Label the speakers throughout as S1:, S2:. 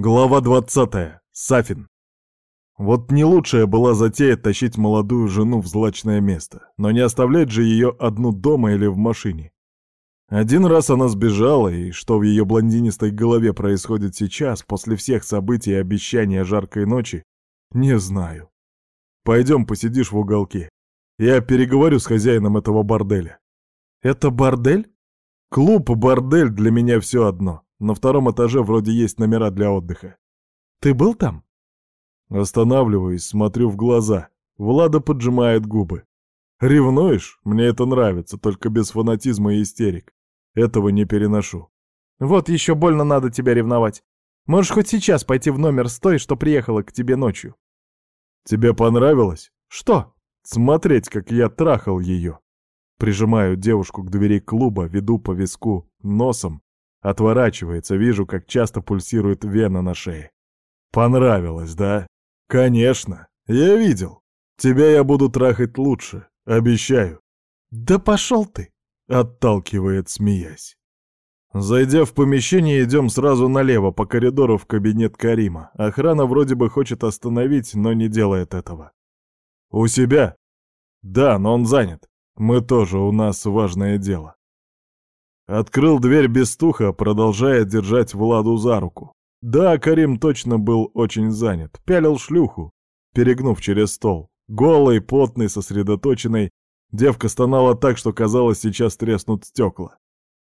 S1: Глава 20. Сафин. Вот не лучшая была затея тащить молодую жену в злачное место, но не оставлять же ее одну дома или в машине. Один раз она сбежала, и что в ее блондинистой голове происходит сейчас, после всех событий и обещания жаркой ночи, не знаю. Пойдем посидишь в уголке. Я переговорю с хозяином этого борделя. Это бордель? Клуб-бордель для меня все одно. На втором этаже вроде есть номера для отдыха. Ты был там? Останавливаюсь, смотрю в глаза. Влада поджимает губы. Ревнуешь? Мне это нравится, только без фанатизма и истерик. Этого не переношу. Вот еще больно надо тебя ревновать. Можешь хоть сейчас пойти в номер с той, что приехала к тебе ночью. Тебе понравилось? Что? Смотреть, как я трахал ее. Прижимаю девушку к двери клуба, веду по виску носом, Отворачивается, вижу, как часто пульсирует вена на шее. Понравилось, да? Конечно, я видел. Тебя я буду трахать лучше, обещаю. Да пошел ты, отталкивает, смеясь. Зайдя в помещение, идем сразу налево по коридору в кабинет Карима. Охрана вроде бы хочет остановить, но не делает этого. У себя? Да, но он занят. Мы тоже, у нас важное дело. Открыл дверь без стуха, продолжая держать Владу за руку. Да, Карим точно был очень занят. Пялил шлюху, перегнув через стол. Голый, потный, сосредоточенный. Девка стонала так, что казалось, сейчас треснут стекла.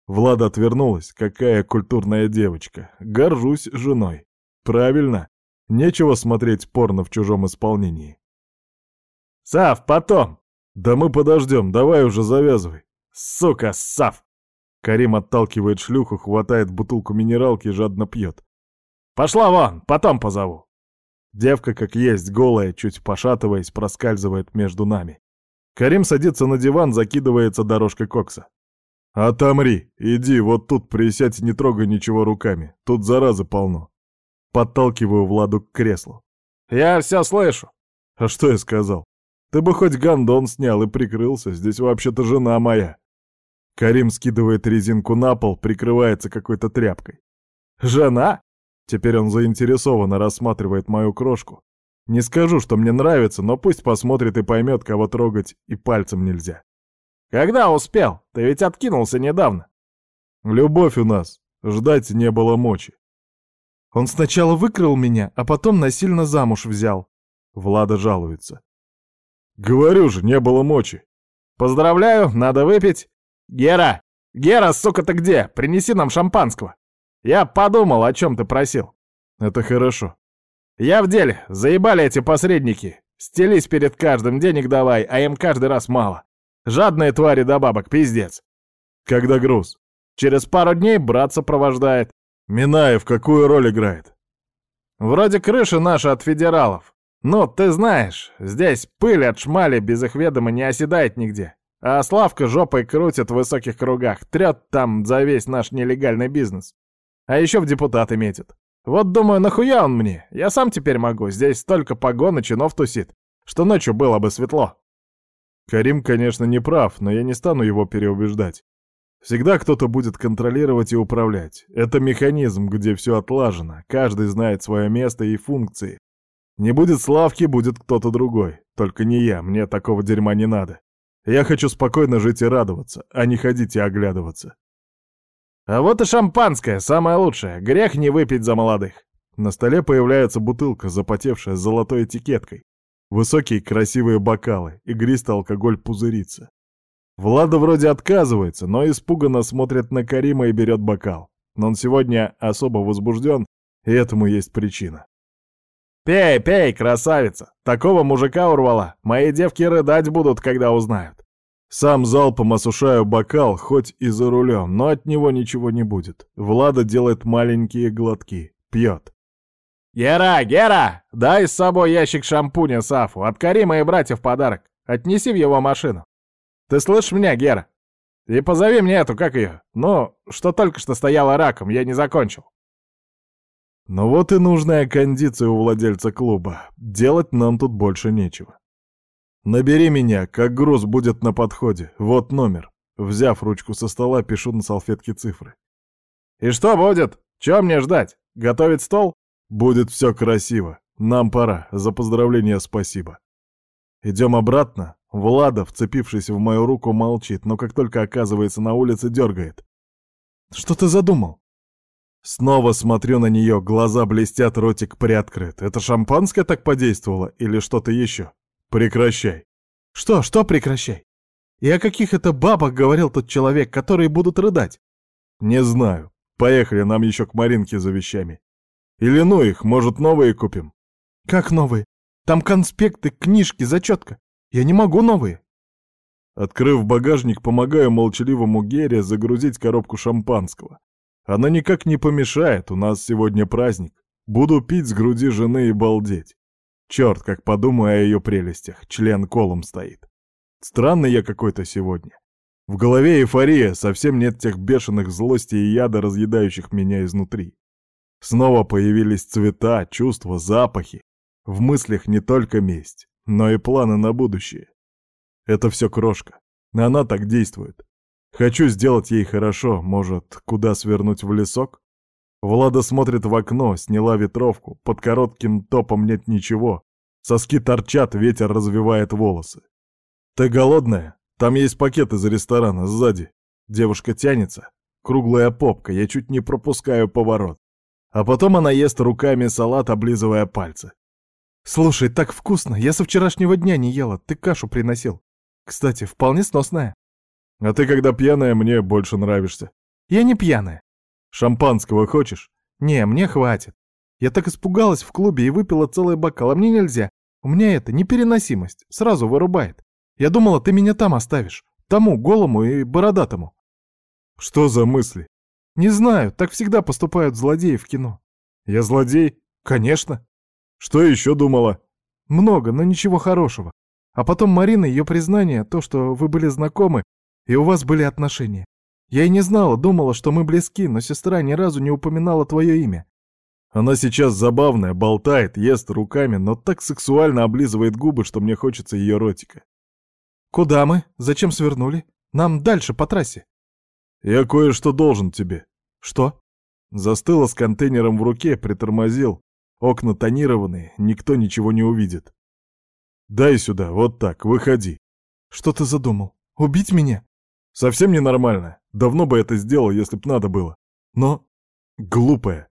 S1: Влада отвернулась. Какая культурная девочка. Горжусь женой. Правильно. Нечего смотреть порно в чужом исполнении. «Сав, потом!» «Да мы подождем, давай уже завязывай!» «Сука, Сав!» Карим отталкивает шлюху, хватает бутылку минералки и жадно пьет. «Пошла вон, потом позову!» Девка, как есть, голая, чуть пошатываясь, проскальзывает между нами. Карим садится на диван, закидывается дорожкой кокса. «Отомри! Иди, вот тут присядь, не трогай ничего руками. Тут заразы полно». Подталкиваю Владу к креслу. «Я все слышу!» «А что я сказал? Ты бы хоть гондон снял и прикрылся, здесь вообще-то жена моя». Карим скидывает резинку на пол, прикрывается какой-то тряпкой. «Жена?» Теперь он заинтересованно рассматривает мою крошку. Не скажу, что мне нравится, но пусть посмотрит и поймет, кого трогать и пальцем нельзя. «Когда успел? Ты ведь откинулся недавно». «Любовь у нас. Ждать не было мочи». «Он сначала выкрал меня, а потом насильно замуж взял». Влада жалуется. «Говорю же, не было мочи». «Поздравляю, надо выпить. «Гера! Гера, сука, ты где? Принеси нам шампанского!» «Я подумал, о чем ты просил». «Это хорошо». «Я в деле. Заебали эти посредники. Стелись перед каждым, денег давай, а им каждый раз мало. Жадные твари до бабок, пиздец». «Когда груз?» «Через пару дней брат сопровождает». «Минаев какую роль играет?» «Вроде крыша наша от федералов. Ну, ты знаешь, здесь пыль от шмали без их ведома не оседает нигде. А Славка жопой крутит в высоких кругах, трет там за весь наш нелегальный бизнес. А еще в депутаты метит. Вот думаю, нахуя он мне? Я сам теперь могу, здесь столько погон и чинов тусит, что ночью было бы светло. Карим, конечно, не прав, но я не стану его переубеждать. Всегда кто-то будет контролировать и управлять. Это механизм, где все отлажено, каждый знает свое место и функции. Не будет Славки, будет кто-то другой. Только не я, мне такого дерьма не надо. Я хочу спокойно жить и радоваться, а не ходить и оглядываться. А вот и шампанское, самое лучшее. Грех не выпить за молодых. На столе появляется бутылка, запотевшая с золотой этикеткой. Высокие красивые бокалы, игристый алкоголь пузырится. Влада вроде отказывается, но испуганно смотрит на Карима и берет бокал. Но он сегодня особо возбужден, и этому есть причина. «Пей, пей, красавица! Такого мужика урвала! Мои девки рыдать будут, когда узнают!» Сам залпом осушаю бокал, хоть и за рулем, но от него ничего не будет. Влада делает маленькие глотки, пьет. «Гера, Гера! Дай с собой ящик шампуня Сафу, от Карима и братьев подарок. Отнеси в его машину. Ты слышишь меня, Гера? И позови мне эту, как ее? Ну, что только что стояла раком, я не закончил». Ну вот и нужная кондиция у владельца клуба. Делать нам тут больше нечего. Набери меня, как груз будет на подходе. Вот номер. Взяв ручку со стола, пишу на салфетке цифры. И что будет? Чего мне ждать? Готовить стол? Будет все красиво. Нам пора. За поздравление спасибо. Идем обратно. Влада, вцепившись в мою руку, молчит, но как только оказывается на улице, дергает. Что ты задумал? Снова смотрю на нее, глаза блестят, ротик приоткрыт. Это шампанское так подействовало или что-то еще? Прекращай. Что, что прекращай? И о каких это бабах говорил тот человек, которые будут рыдать? Не знаю. Поехали, нам еще к Маринке за вещами. Или ну их, может, новые купим? Как новые? Там конспекты, книжки, зачетка. Я не могу новые. Открыв багажник, помогаю молчаливому Гере загрузить коробку шампанского. Она никак не помешает, у нас сегодня праздник. Буду пить с груди жены и балдеть. Черт, как подумаю о ее прелестях, член колом стоит. Странный я какой-то сегодня. В голове эйфория, совсем нет тех бешеных злости и яда, разъедающих меня изнутри. Снова появились цвета, чувства, запахи. В мыслях не только месть, но и планы на будущее. Это все крошка. Она так действует. Хочу сделать ей хорошо, может, куда свернуть в лесок? Влада смотрит в окно, сняла ветровку, под коротким топом нет ничего. Соски торчат, ветер развивает волосы. «Ты голодная? Там есть пакет из ресторана, сзади». Девушка тянется. Круглая попка, я чуть не пропускаю поворот. А потом она ест руками салат, облизывая пальцы. «Слушай, так вкусно, я со вчерашнего дня не ела, ты кашу приносил. Кстати, вполне сносная». А ты, когда пьяная, мне больше нравишься. Я не пьяная. Шампанского хочешь? Не, мне хватит. Я так испугалась в клубе и выпила целый бокал, а мне нельзя. У меня это непереносимость, сразу вырубает. Я думала, ты меня там оставишь. Тому, голому и бородатому. Что за мысли? Не знаю, так всегда поступают злодеи в кино. Я злодей? Конечно. Что еще думала? Много, но ничего хорошего. А потом Марина, ее признание, то, что вы были знакомы, и у вас были отношения. Я и не знала, думала, что мы близки, но сестра ни разу не упоминала твое имя. Она сейчас забавная, болтает, ест руками, но так сексуально облизывает губы, что мне хочется ее ротика. Куда мы? Зачем свернули? Нам дальше по трассе. Я кое-что должен тебе. Что? Застыла с контейнером в руке, притормозил. Окна тонированные, никто ничего не увидит. Дай сюда, вот так, выходи. Что ты задумал? Убить меня? Совсем ненормально. Давно бы это сделал, если б надо было. Но... глупая.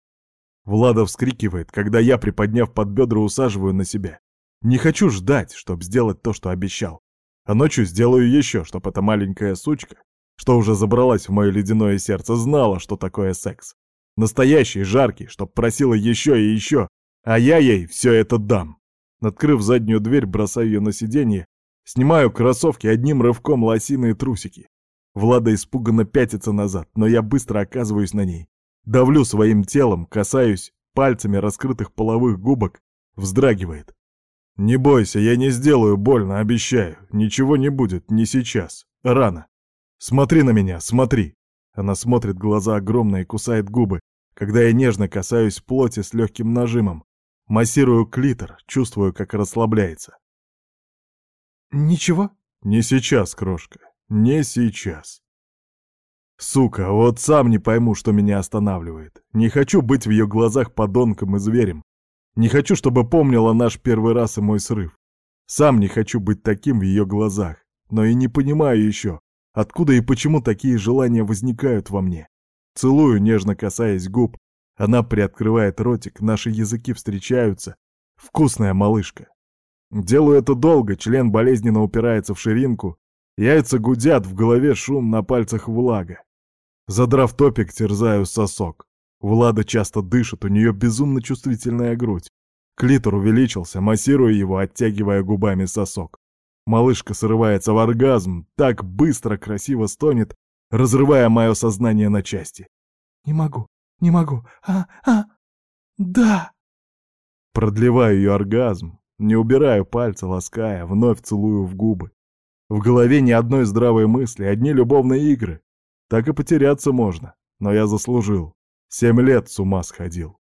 S1: Влада вскрикивает, когда я, приподняв под бедра, усаживаю на себя. Не хочу ждать, чтобы сделать то, что обещал. А ночью сделаю еще, чтобы эта маленькая сучка, что уже забралась в мое ледяное сердце, знала, что такое секс. Настоящий, жаркий, чтоб просила еще и еще, а я ей все это дам. Открыв заднюю дверь, бросаю ее на сиденье, снимаю кроссовки одним рывком лосиные трусики. Влада испуганно пятится назад, но я быстро оказываюсь на ней. Давлю своим телом, касаюсь пальцами раскрытых половых губок, вздрагивает. «Не бойся, я не сделаю больно, обещаю. Ничего не будет, не сейчас. Рано. Смотри на меня, смотри!» Она смотрит, глаза огромные, кусает губы, когда я нежно касаюсь плоти с легким нажимом. Массирую клитор, чувствую, как расслабляется. «Ничего?» «Не сейчас, крошка. Не сейчас. Сука, вот сам не пойму, что меня останавливает. Не хочу быть в ее глазах подонком и зверем. Не хочу, чтобы помнила наш первый раз и мой срыв. Сам не хочу быть таким в ее глазах. Но и не понимаю еще, откуда и почему такие желания возникают во мне. Целую, нежно касаясь губ. Она приоткрывает ротик, наши языки встречаются. Вкусная малышка. Делаю это долго, член болезненно упирается в ширинку, Яйца гудят, в голове шум, на пальцах влага. Задрав топик, терзаю сосок. Влада часто дышит, у нее безумно чувствительная грудь. Клитор увеличился, массируя его, оттягивая губами сосок. Малышка срывается в оргазм, так быстро, красиво стонет, разрывая мое сознание на части. «Не могу, не могу, а, а, да!» Продлеваю ее оргазм, не убираю пальца, лаская, вновь целую в губы. В голове ни одной здравой мысли, одни любовные игры. Так и потеряться можно. Но я заслужил. Семь лет с ума сходил.